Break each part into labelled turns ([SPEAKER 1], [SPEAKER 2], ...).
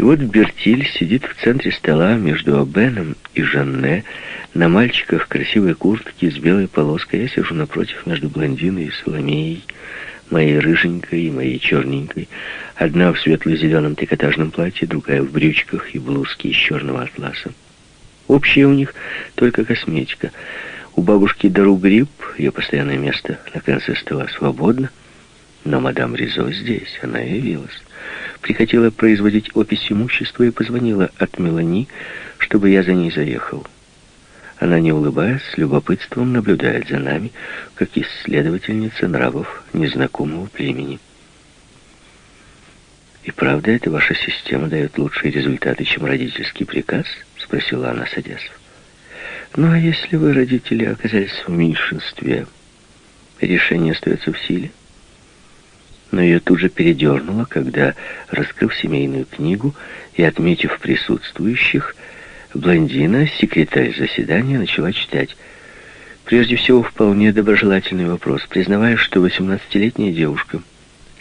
[SPEAKER 1] И вот Бертиль сидит в центре стола между Обеном и Жанне, на мальчиках красивой куртки с белой полоской. Я сижу напротив между блондиной и Соломеей, моей рыженькой и моей черненькой. Одна в светло-зеленом трикотажном платье, другая в брючках и блузке из черного атласа. Общее у них только косметика. У бабушки Дару Гриб, ее постоянное место на конце стола свободно, но мадам Ризо здесь, она явилась. Прихотела производить опись имущества и позвонила от Мелани, чтобы я за ней заехал. Она, не улыбаясь, с любопытством наблюдает за нами, как исследовательница нравов незнакомого племени. «И правда, эта ваша система дает лучшие результаты, чем родительский приказ?» — спросила она, садясь. «Ну, а если вы, родители, оказались в меньшинстве, решение остается в силе?» Но ее тут же передернуло, когда, раскрыв семейную книгу и отметив присутствующих, Блондина, секретарь заседания, начала читать. Прежде всего, вполне доброжелательный вопрос. Признавая, что 18-летняя девушка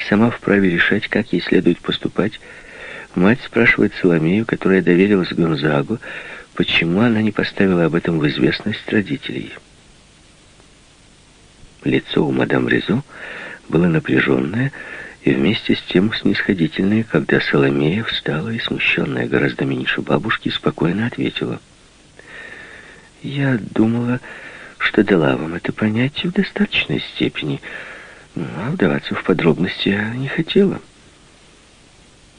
[SPEAKER 1] сама вправе решать, как ей следует поступать, мать спрашивает Соломею, которая доверилась Гонзагу, почему она не поставила об этом в известность родителей. Лицо у мадам Резо было напряженное, и вместе с тем снисходительная, когда Соломея встала и, смущенная гораздо меньше бабушки, спокойно ответила. «Я думала, что дала вам это понятие в достаточной степени, а вдаваться в подробности я не хотела».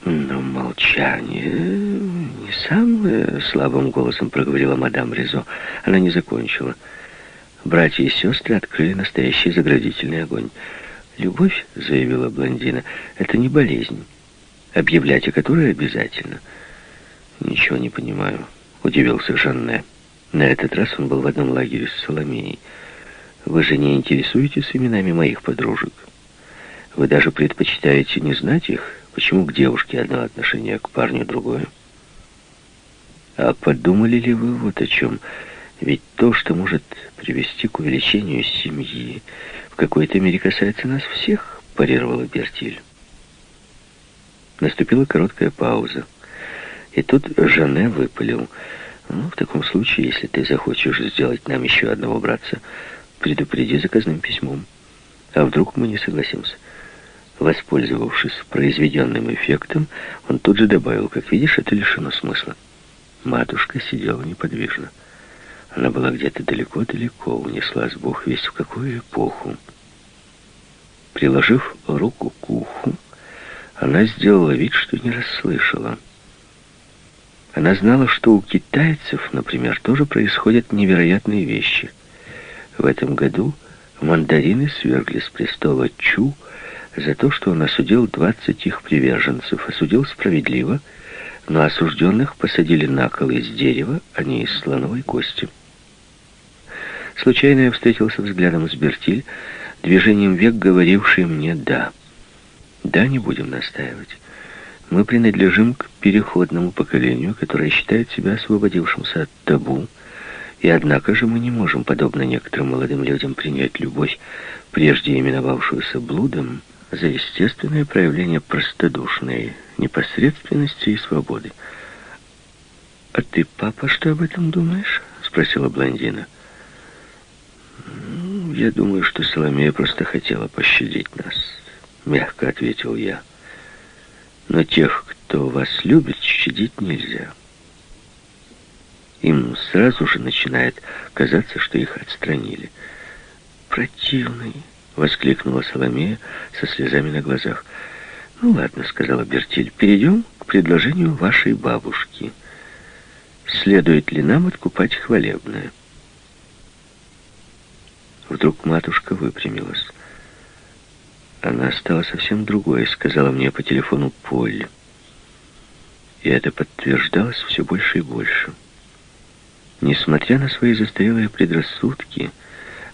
[SPEAKER 1] «Но молчание не самое...» — слабым голосом проговорила мадам Резо. Она не закончила. Братья и сестры открыли настоящий заградительный огонь. «Любовь», — заявила блондина, — «это не болезнь, объявлять о которой обязательно». «Ничего не понимаю», — удивился Жанне. На этот раз он был в одном лагере с Соломеей. «Вы же не интересуетесь именами моих подружек? Вы даже предпочитаете не знать их? Почему к девушке одно отношение, а к парню другое?» «А подумали ли вы вот о чем?» Ведь то, что может привести к увеличению семьи, какой-то мере касается нас всех, парировала Бертиль. Наступила короткая пауза. И тут Жанне выпалил. «Ну, в таком случае, если ты захочешь сделать нам еще одного братца, предупреди заказным письмом. А вдруг мы не согласимся?» Воспользовавшись произведенным эффектом, он тут же добавил, «Как видишь, это лишено смысла». Матушка сидела неподвижно. Она была где-то далеко-далеко, унеслась Бог весь в какую эпоху. Приложив руку к уху, она сделала вид, что не расслышала. Она знала, что у китайцев, например, тоже происходят невероятные вещи. В этом году мандарины свергли с престола Чу за то, что он осудил 20 их приверженцев, осудил справедливо, но осужденных посадили на кол из дерева, а не из слоновой кости. Случайно я встретился взглядом с Бертиль, движением век говоривший мне «да». Да, не будем настаивать. Мы принадлежим к переходному поколению, которое считает себя освободившимся от табу, и однако же мы не можем, подобно некоторым молодым людям, принять любовь, прежде именовавшуюся блудом, за естественное проявление простодушной непосредственности и свободы. «А ты, папа, что об этом думаешь?» — спросила блондина. — «Я думаю, что Соломея просто хотела пощадить нас», — мягко ответил я. «Но тех, кто вас любит, щадить нельзя. Им сразу же начинает казаться, что их отстранили». «Противный!» — воскликнула Соломея со слезами на глазах. «Ну ладно», — сказала Бертиль, — «перейдем к предложению вашей бабушки. Следует ли нам откупать хвалебное?» Вдруг матушка выпрямилась. Она стала совсем другой, сказала мне по телефону Поль. И это подтверждалось все больше и больше. Несмотря на свои застарелые предрассудки,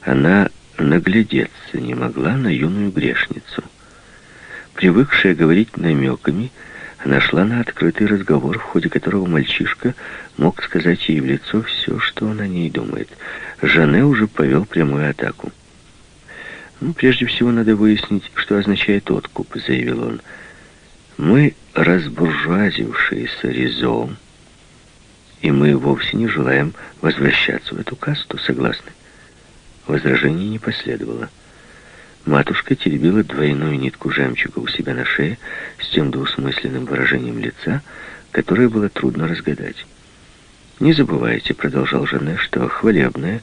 [SPEAKER 1] она наглядеться не могла на юную грешницу. Привыкшая говорить намеками, она шла на открытый разговор, в ходе которого мальчишка мог сказать ей в лицо все, что он о ней думает. Жанне уже повел прямую атаку. «Ну, прежде всего надо выяснить, что означает откуп», — заявил он. Мы разбуржуазившиеся резом, и мы вовсе не желаем возвращаться в эту касту, согласны? Возражений не последовало. Матушка теребила двойную нитку жемчуга у себя на шее с тем двусмысленным выражением лица, которое было трудно разгадать. «Не забывайте», — продолжал Жанне, — «что хвалебное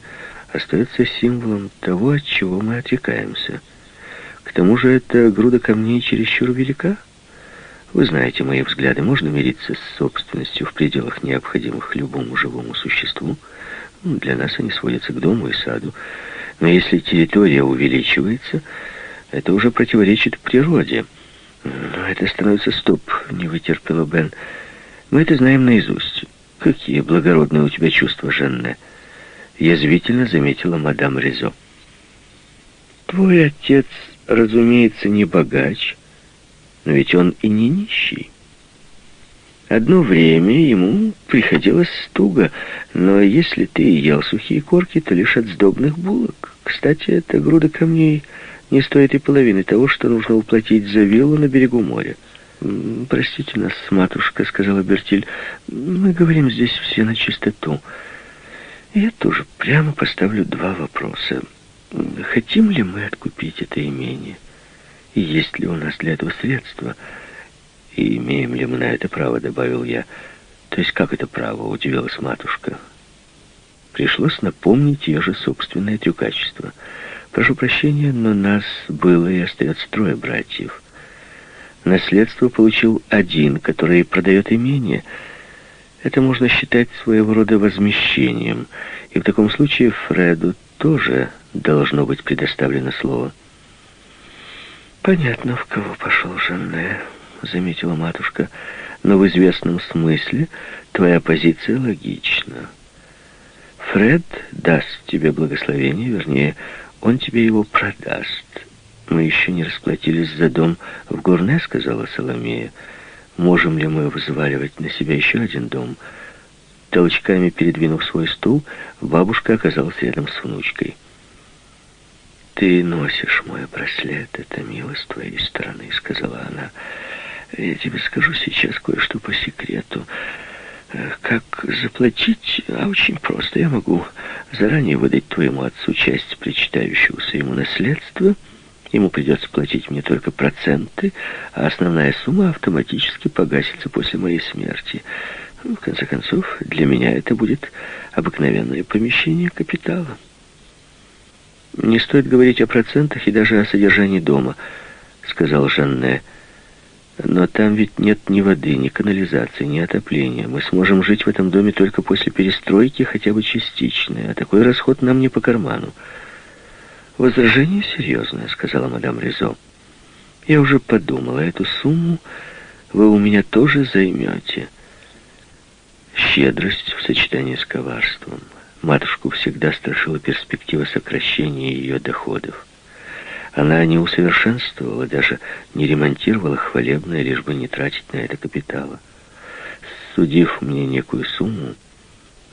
[SPEAKER 1] остается символом того, от чего мы отрекаемся. К тому же эта груда камней чересчур велика. Вы знаете мои взгляды, можно мириться с собственностью в пределах необходимых любому живому существу. Для нас они сводятся к дому и саду. Но если территория увеличивается, это уже противоречит природе. Но это становится стоп, не вытерпела Бен. Мы это знаем наизусть. Какие благородные у тебя чувства, Жанне. Язвительно заметила мадам Резо. Твой отец, разумеется, не богач, но ведь он и не нищий. Одно время ему приходилось туго, но если ты ел сухие корки, то лишь от сдобных булок. Кстати, эта груда камней не стоит и половины того, что нужно уплатить за виллу на берегу моря. «Простите нас, матушка», — сказала Бертиль. «Мы говорим здесь все на чистоту. Я тоже прямо поставлю два вопроса. Хотим ли мы откупить это имение? И есть ли у нас для этого средства?» «И имеем ли мы на это право?» — добавил я. «То есть как это право?» — удивилась матушка. Пришлось напомнить ее же собственное трюкачество. «Прошу прощения, но нас было и остается трое братьев. Наследство получил один, который продает имение. Это можно считать своего рода возмещением, и в таком случае Фреду тоже должно быть предоставлено слово». «Понятно, в кого пошел Жанне», заметила матушка, но в известном смысле твоя позиция логична. Фред даст тебе благословение, вернее, он тебе его продаст. Мы еще не расплатились за дом в Горне, сказала Соломея. Можем ли мы взваливать на себя еще один дом? Толчками передвинув свой стул, бабушка оказалась рядом с внучкой. «Ты носишь мой браслет, это мило с твоей стороны», — сказала она. Я тебе скажу сейчас кое-что по секрету. Э, как заплатить? А очень просто. Я могу заранее выдать твоему отцу часть причитающегося ему наследства. Ему придется платить мне только проценты, а основная сумма автоматически погасится после моей смерти. В конце концов, для меня это будет обыкновенное помещение капитала. «Не стоит говорить о процентах и даже о содержании дома», — сказал Жанне. Но там ведь нет ни воды, ни канализации, ни отопления. Мы сможем жить в этом доме только после перестройки, хотя бы частичной, а такой расход нам не по карману. «Возражение серьезное», — сказала мадам Резо. «Я уже подумала, эту сумму вы у меня тоже займете». Щедрость в сочетании с коварством. Матушку всегда страшила перспектива сокращения ее доходов. Она не усовершенствовала, даже не ремонтировала хвалебное, лишь бы не тратить на это капитала. Судив мне некую сумму,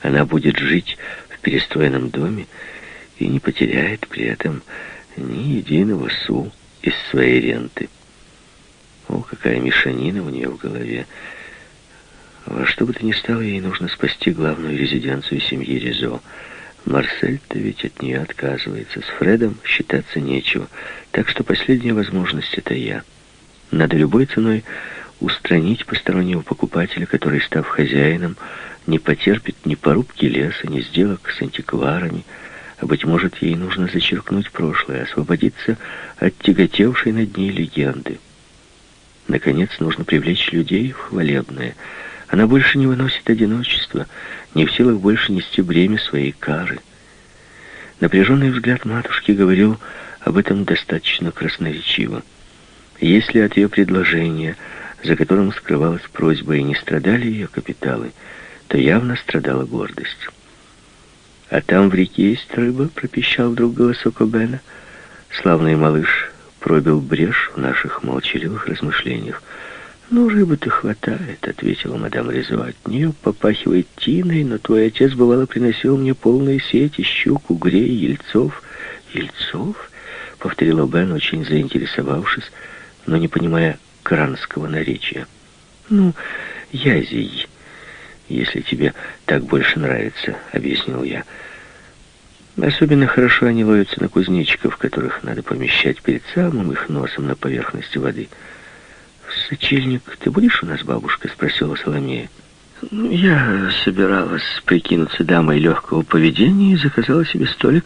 [SPEAKER 1] она будет жить в перестроенном доме и не потеряет при этом ни единого су из своей ренты. О, какая мешанина у нее в голове. Во что бы то ни стало, ей нужно спасти главную резиденцию семьи Ризо — Марсель-то ведь от нее отказывается. С Фредом считаться нечего. Так что последняя возможность — это я. Надо любой ценой устранить постороннего покупателя, который, став хозяином, не потерпит ни порубки леса, ни сделок с антикварами, а, быть может, ей нужно зачеркнуть прошлое, освободиться от тяготевшей над ней легенды. Наконец, нужно привлечь людей в хвалебное — она больше не выносит одиночества, не в силах больше нести бремя своей кары. Напряженный взгляд матушки говорил об этом достаточно красноречиво. Если от ее предложения, за которым скрывалась просьба, и не страдали ее капиталы, то явно страдала гордость. «А там в реке есть рыба», — пропищал вдруг голосок Обена. Славный малыш пробил брешь в наших молчаливых размышлениях. «Ну, рыбы-то хватает», — ответила мадам Резо. «От нее попахивает тиной, но твой отец, бывало, приносил мне полные сети, щук, угрей, ельцов». «Ельцов?» — повторила Бен, очень заинтересовавшись, но не понимая, кранского наречия. «Ну, язей, если тебе так больше нравится», — объяснил я. Особенно хорошо они ловятся на кузнечиков, которых надо помещать перед самым их носом на поверхности воды. «Сочельник, ты будешь у нас, бабушка?» — спросила Соломея. Ну, «Я собиралась прикинуться дамой легкого поведения и заказала себе столик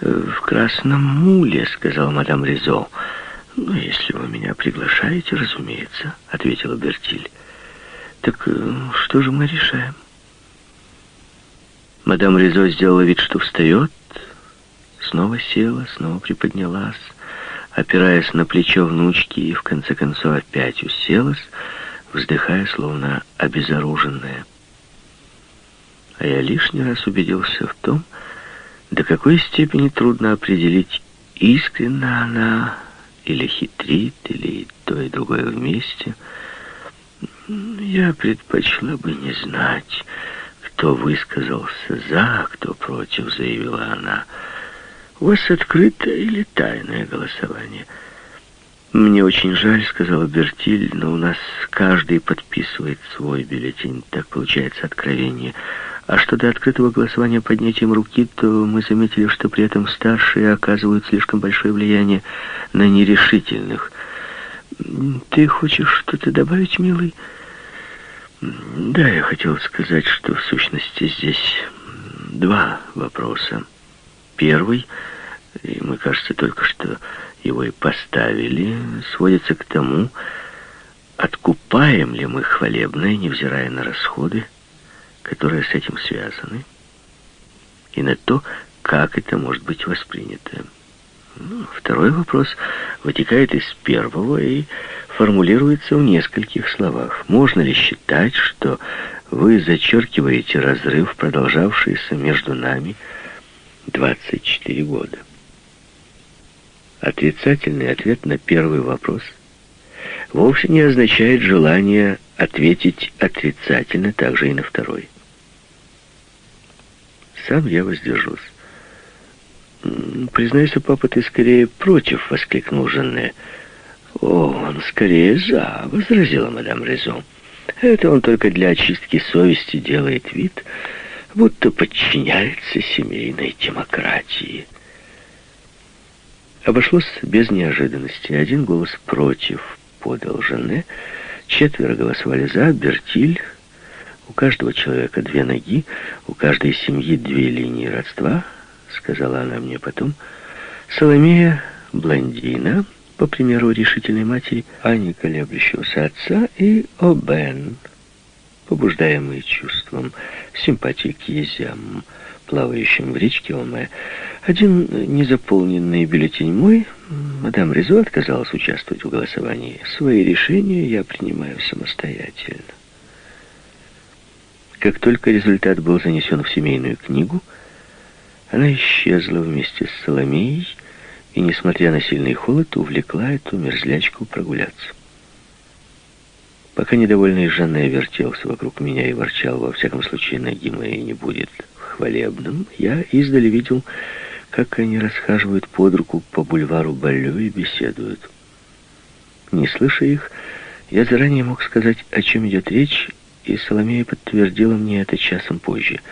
[SPEAKER 1] э, в красном муле», — сказала мадам Ризо. «Ну, если вы меня приглашаете, разумеется», — ответила Бертиль. «Так э, что же мы решаем?» Мадам Ризо сделала вид, что встает, снова села, снова приподнялась, опираясь на плечо внучки и в конце концов опять уселась, вздыхая, словно обезоруженная. А я лишний раз убедился в том, до какой степени трудно определить, искренна она или хитрит, или то и другое вместе. Я предпочла бы не знать, кто высказался за, а кто против, заявила она. У вас открытое или тайное голосование? Мне очень жаль, сказала Бертиль, но у нас каждый подписывает свой бюллетень. Так получается откровение. А что до открытого голосования поднятием руки, то мы заметили, что при этом старшие оказывают слишком большое влияние на нерешительных. Ты хочешь что-то добавить, милый? Да, я хотел сказать, что в сущности здесь два вопроса. Первый, и мы, кажется, только что его и поставили, сводится к тому, откупаем ли мы хвалебное, невзирая на расходы, которые с этим связаны, и на то, как это может быть воспринято. Ну, второй вопрос вытекает из первого и формулируется в нескольких словах. Можно ли считать, что вы зачеркиваете разрыв, продолжавшийся между нами 24 года? Отрицательный ответ на первый вопрос вовсе не означает желание ответить отрицательно также и на второй. Сам я воздержусь. «Признаюсь, папа, ты скорее против», — воскликнул Жанне. «О, он скорее за», — возразила мадам Резон. «Это он только для очистки совести делает вид, будто подчиняется семейной демократии». Обошлось без неожиданности. Один голос против подал Жанне, четверо голосовали за, Бертиль. У каждого человека две ноги, у каждой семьи две линии родства, сказала она мне потом. Соломея блондина, по примеру решительной матери, а не колеблющегося отца, и Обен, побуждаемый чувством симпатии к езям, плавающим в речке Оме. Один незаполненный бюллетень мой, мадам Резо отказалась участвовать в голосовании. Свои решения я принимаю самостоятельно. Как только результат был занесен в семейную книгу, она исчезла вместе с Соломеей и, несмотря на сильный холод, увлекла эту мерзлячку прогуляться. Пока недовольный Жанне вертелся вокруг меня и ворчал, во всяком случае, ноги моей не будет хвалебным, я издали видел, как они расхаживают под руку по бульвару Баллю и беседуют. Не слыша их, я заранее мог сказать, о чем идет речь, и Соломея подтвердила мне это часом позже —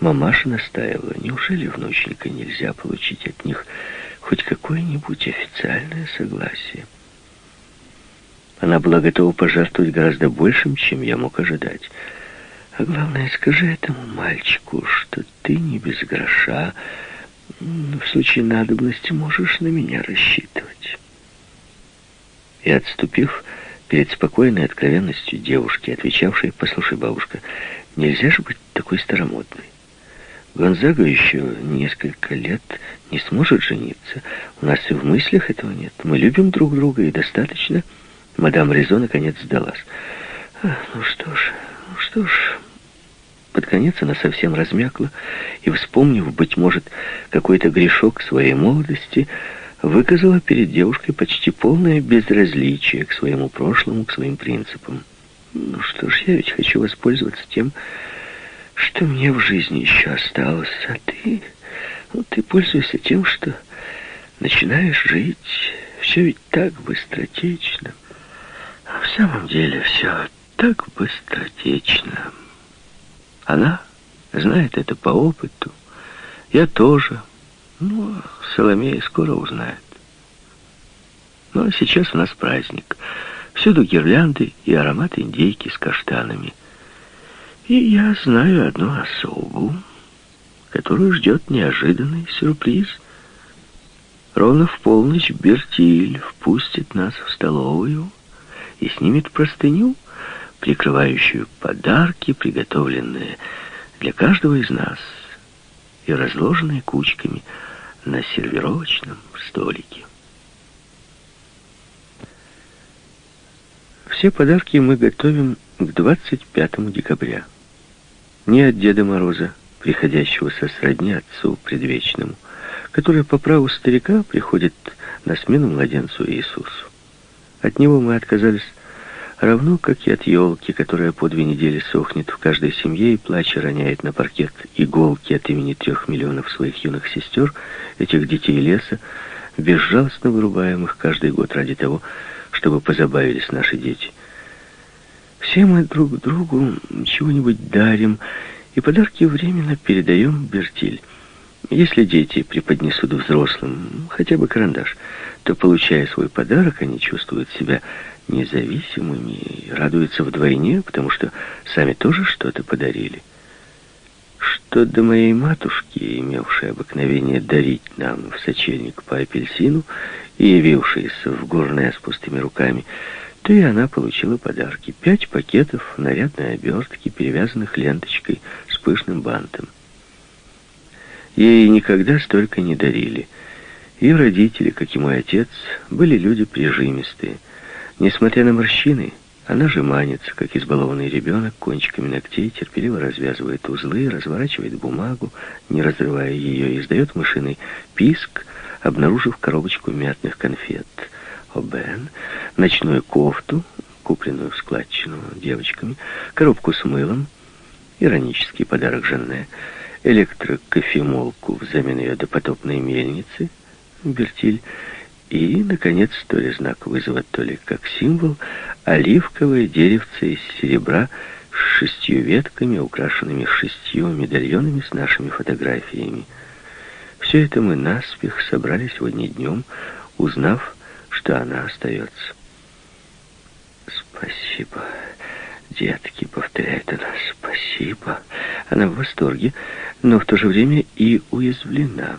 [SPEAKER 1] Мамаша настаивала, неужели внученька нельзя получить от них хоть какое-нибудь официальное согласие? Она была готова пожертвовать гораздо большим, чем я мог ожидать. А главное, скажи этому мальчику, что ты не без гроша, в случае надобности можешь на меня рассчитывать. И отступив перед спокойной откровенностью девушки, отвечавшей, «Послушай, бабушка, нельзя же быть такой старомодной. Гонзага еще несколько лет не сможет жениться. У нас и в мыслях этого нет. Мы любим друг друга, и достаточно. Мадам Резо наконец сдалась. А, ну что ж, ну что ж... Под конец она совсем размякла и, вспомнив, быть может, какой-то грешок своей молодости, выказала перед девушкой почти полное безразличие к своему прошлому, к своим принципам. Ну что ж, я ведь хочу воспользоваться тем, что мне в жизни еще осталось, а ты... Ну, ты пользуешься тем, что начинаешь жить. Все ведь так быстротечно. В самом деле все так быстротечно. Она знает это по опыту. Я тоже. Ну, Соломея скоро узнает. Ну, а сейчас у нас праздник. Всюду гирлянды и аромат индейки с каштанами. И я знаю одну особу, которую ждет неожиданный сюрприз. Ровно в полночь Бертиль впустит нас в столовую и снимет простыню, прикрывающую подарки, приготовленные для каждого из нас и разложенные кучками на сервировочном столике. Все подарки мы готовим к 25 декабря. Не от Деда Мороза, приходящего со сродни Отцу Предвечному, который по праву старика приходит на смену младенцу Иисусу. От него мы отказались равно, как и от елки, которая по две недели сохнет в каждой семье и, плача, роняет на паркет иголки от имени трех миллионов своих юных сестер, этих детей леса, безжалостно вырубаемых каждый год ради того, чтобы позабавились наши дети. Все мы друг другу чего-нибудь дарим, и подарки временно передаем Бертиль. Если дети преподнесут взрослым хотя бы карандаш, то, получая свой подарок, они чувствуют себя независимыми и радуются вдвойне, потому что сами тоже что-то подарили. Что до моей матушки, имевшей обыкновение дарить нам в сочельник по апельсину и явившейся в горное с пустыми руками, то и она получила подарки. Пять пакетов нарядной обертки, перевязанных ленточкой с пышным бантом. Ей никогда столько не дарили. Ее родители, как и мой отец, были люди прижимистые. Несмотря на морщины, она же манится, как избалованный ребенок, кончиками ногтей терпеливо развязывает узлы, разворачивает бумагу, не разрывая ее, и издает мышиный писк, обнаружив коробочку мятных конфет. Обен, ночную кофту, купленную в складчину девочками, коробку с мылом, иронический подарок Жанне, электрокофемолку взамен ее допотопной мельницы, Бертиль, и, наконец, то ли знак вызова, то ли как символ, оливковое деревце из серебра с шестью ветками, украшенными шестью медальонами с нашими фотографиями. Все это мы наспех собрали сегодня днем, узнав, что она остается. «Спасибо, детки», — повторяет она, — «спасибо». Она в восторге, но в то же время и уязвлена.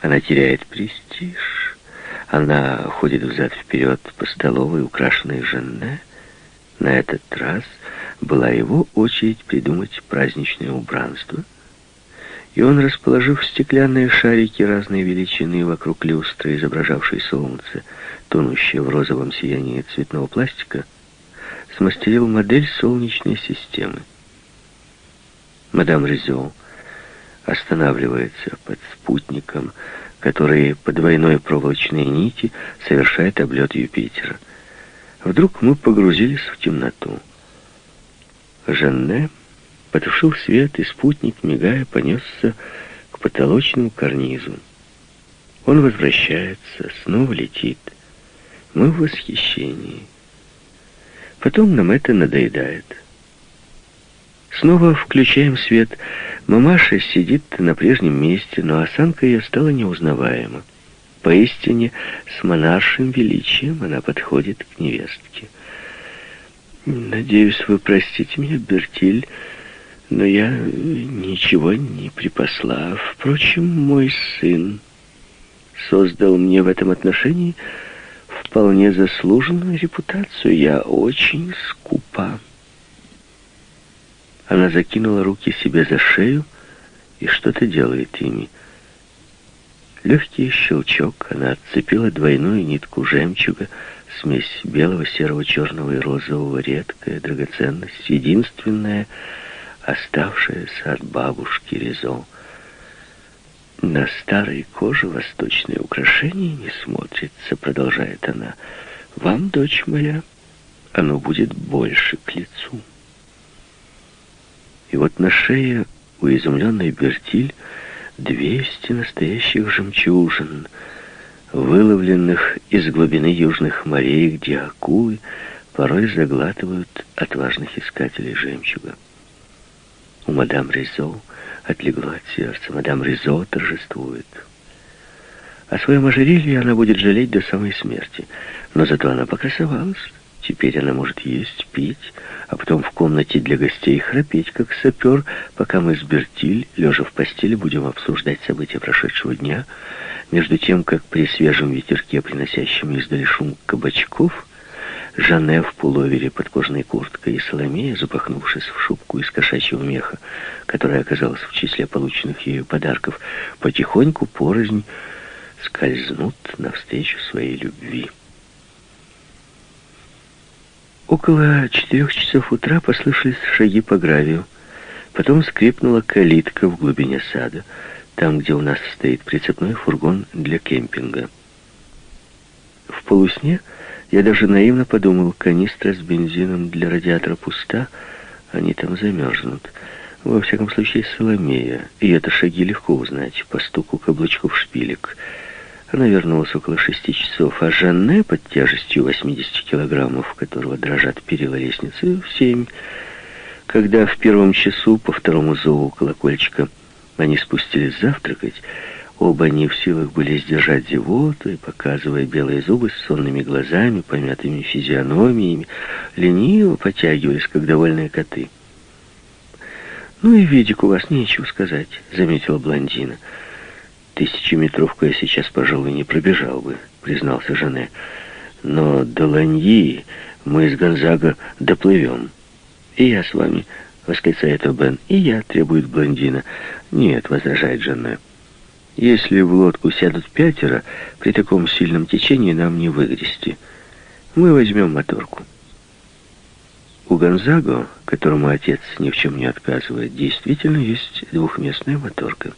[SPEAKER 1] Она теряет престиж. Она ходит взад-вперед по столовой, украшенной Женне. На этот раз была его очередь придумать праздничное убранство — и он, расположив стеклянные шарики разной величины вокруг люстры, изображавшей солнце, тонущее в розовом сиянии цветного пластика, смастерил модель солнечной системы. Мадам Резо останавливается под спутником, который по двойной проволочной нити совершает облет Юпитера. Вдруг мы погрузились в темноту. Жанне потушил свет, и спутник, мигая, понесся к потолочному карнизу. Он возвращается, снова летит. Мы в восхищении. Потом нам это надоедает. Снова включаем свет. Мамаша сидит на прежнем месте, но осанка ее стала неузнаваема. Поистине, с монаршим величием она подходит к невестке. «Надеюсь, вы простите меня, Бертиль», но я ничего не припасла. Впрочем, мой сын создал мне в этом отношении вполне заслуженную репутацию. Я очень скупа. Она закинула руки себе за шею и что-то делает ими. Легкий щелчок, она отцепила двойную нитку жемчуга, смесь белого, серого, черного и розового, редкая драгоценность, единственная — оставшееся от бабушки Резо. На старой коже восточное украшение не смотрится, продолжает она. Вам, дочь моя, оно будет больше к лицу. И вот на шее у изумленной Бертиль двести настоящих жемчужин, выловленных из глубины южных морей, где акулы порой заглатывают отважных искателей жемчуга. У мадам Ризо отлегло от сердца. Мадам Ризо торжествует. О своем ожерелье она будет жалеть до самой смерти. Но зато она покрасовалась. Теперь она может есть, пить, а потом в комнате для гостей храпеть, как сапер, пока мы с Бертиль, лежа в постели, будем обсуждать события прошедшего дня, между тем, как при свежем ветерке, приносящем издали шум кабачков, Жанне в пуловере под кожаной курткой и Соломея, запахнувшись в шубку из кошачьего меха, которая оказалась в числе полученных ею подарков, потихоньку порознь скользнут навстречу своей любви. Около четырех часов утра послышались шаги по гравию. Потом скрипнула калитка в глубине сада, там, где у нас стоит прицепной фургон для кемпинга. В полусне я даже наивно подумал, канистра с бензином для радиатора пуста, они там замерзнут. Во всяком случае, Соломея, и это шаги легко узнать по стуку каблучков шпилек. Она вернулась около шести часов, а Жанне под тяжестью 80 килограммов, которого дрожат перила лестницы, в семь. Когда в первом часу по второму зову колокольчика они спустились завтракать, Оба не в силах были сдержать зевоту и, показывая белые зубы с сонными глазами, помятыми физиономиями, лениво потягивались, как довольные коты. «Ну и видик у вас нечего сказать», — заметила блондина. «Тысячеметровку я сейчас, пожалуй, не пробежал бы», — признался Жанне. «Но до Ланьи мы из Гонзага доплывем. И я с вами», — восклицает Бен. «И я», — требует блондина. «Нет», — возражает Жанне. Если в лодку сядут пятеро, при таком сильном течении нам не выгрести. Мы возьмем моторку. У Гонзаго, которому отец ни в чем не отказывает, действительно есть двухместная моторка.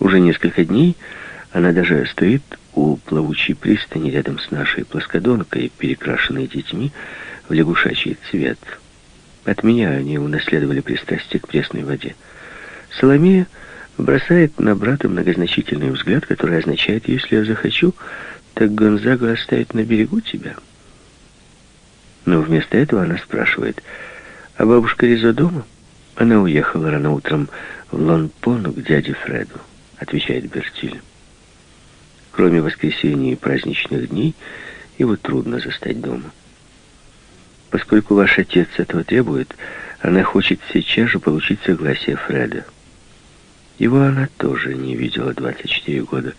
[SPEAKER 1] Уже несколько дней она даже стоит у плавучей пристани рядом с нашей плоскодонкой, перекрашенной детьми в лягушачий цвет. От меня они унаследовали пристрастие к пресной воде. Соломея бросает на брата многозначительный взгляд, который означает, если я захочу, так Гонзага оставит на берегу тебя. Но вместо этого она спрашивает, а бабушка Ризо дома? Она уехала рано утром в Лонпону к дяде Фреду, отвечает Бертиль. Кроме воскресенья и праздничных дней, его трудно застать дома. Поскольку ваш отец этого требует, она хочет сейчас же получить согласие Фреда. Его она тоже не видела 24 года.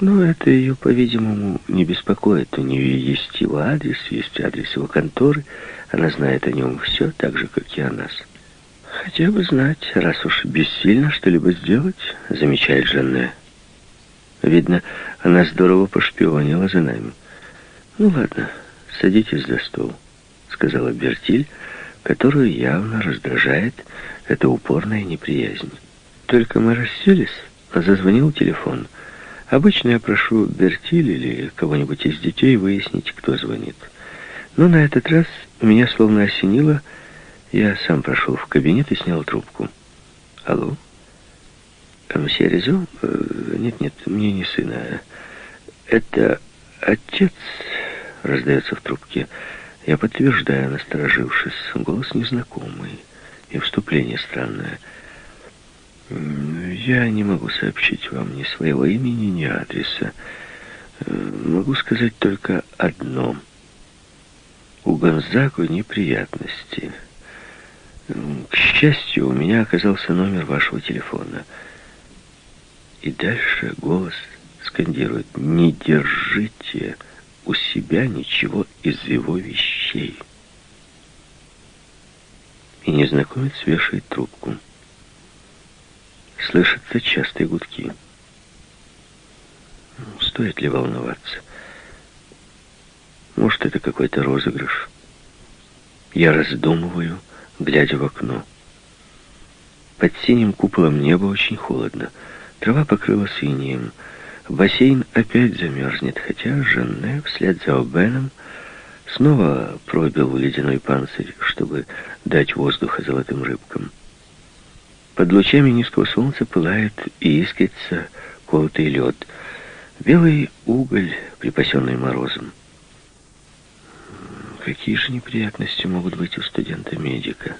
[SPEAKER 1] Но это ее, по-видимому, не беспокоит. У нее есть его адрес, есть адрес его конторы. Она знает о нем все, так же, как и о нас. Хотя бы знать, раз уж бессильно что-либо сделать, замечает Жанне. Видно, она здорово пошпионила за нами. Ну ладно, садитесь за стол, сказала Бертиль, которую явно раздражает эта упорная неприязнь. Только мы расселись, а зазвонил телефон. Обычно я прошу Бертиль или кого-нибудь из детей выяснить, кто звонит. Но на этот раз меня словно осенило. Я сам прошел в кабинет и снял трубку. Алло? Мсье Резо? Э, нет-нет, мне не сына. Это отец раздается в трубке. Я подтверждаю, насторожившись. Голос незнакомый и вступление странное. Я не могу сообщить вам ни своего имени, ни адреса. Э, могу сказать только одно. У Гонзаго неприятности. К счастью, у меня оказался номер вашего телефона. И дальше голос скандирует «Не держите у себя ничего из его вещей». И незнакомец вешает трубку. Слышатся частые гудки. Стоит ли волноваться? Может, это какой-то розыгрыш? Я раздумываю, глядя в окно. Под синим куполом неба очень холодно. Трава покрылась инеем. Бассейн опять замерзнет, хотя Жанне вслед за Обеном снова пробил ледяной панцирь, чтобы дать воздуха золотым рыбкам. Под лучами низкого солнца пылает и искрится колотый лед. Белый уголь, припасенный морозом. Какие же неприятности могут быть у студента-медика?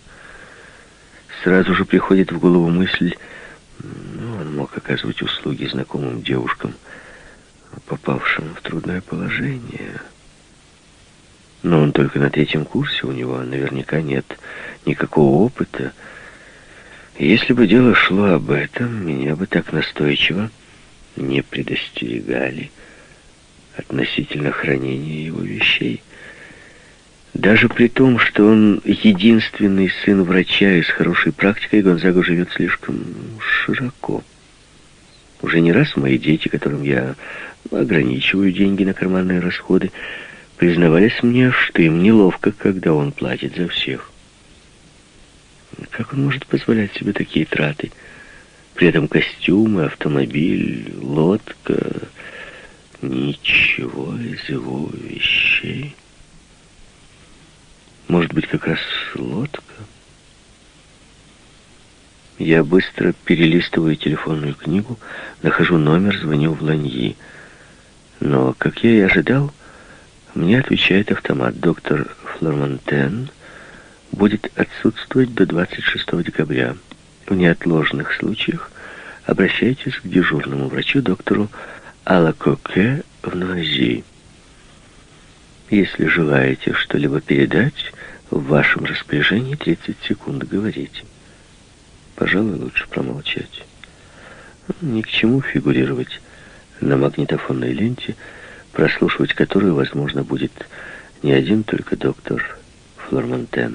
[SPEAKER 1] Сразу же приходит в голову мысль, ну, он мог оказывать услуги знакомым девушкам, попавшим в трудное положение. Но он только на третьем курсе, у него наверняка нет никакого опыта. если бы дело шло об этом, меня бы так настойчиво не предостерегали относительно хранения его вещей. Даже при том, что он единственный сын врача и с хорошей практикой, Гонзаго живет слишком широко. Уже не раз мои дети, которым я ограничиваю деньги на карманные расходы, признавались мне, что им неловко, когда он платит за всех. Как он может позволять себе такие траты? При этом костюмы, автомобиль, лодка, ничего из его вещей. Может быть, как раз лодка? Я быстро перелистываю телефонную книгу, нахожу номер, звоню в Ланьи. Но, как я и ожидал, мне отвечает автомат. Доктор Флормантен будет отсутствовать до 26 декабря. В неотложных случаях обращайтесь к дежурному врачу, доктору Алакоке в Нуази. Если желаете что-либо передать, в вашем распоряжении 30 секунд говорите. Пожалуй, лучше промолчать. Ни к чему фигурировать на магнитофонной ленте, прослушивать которую, возможно, будет не один только доктор Флормантен.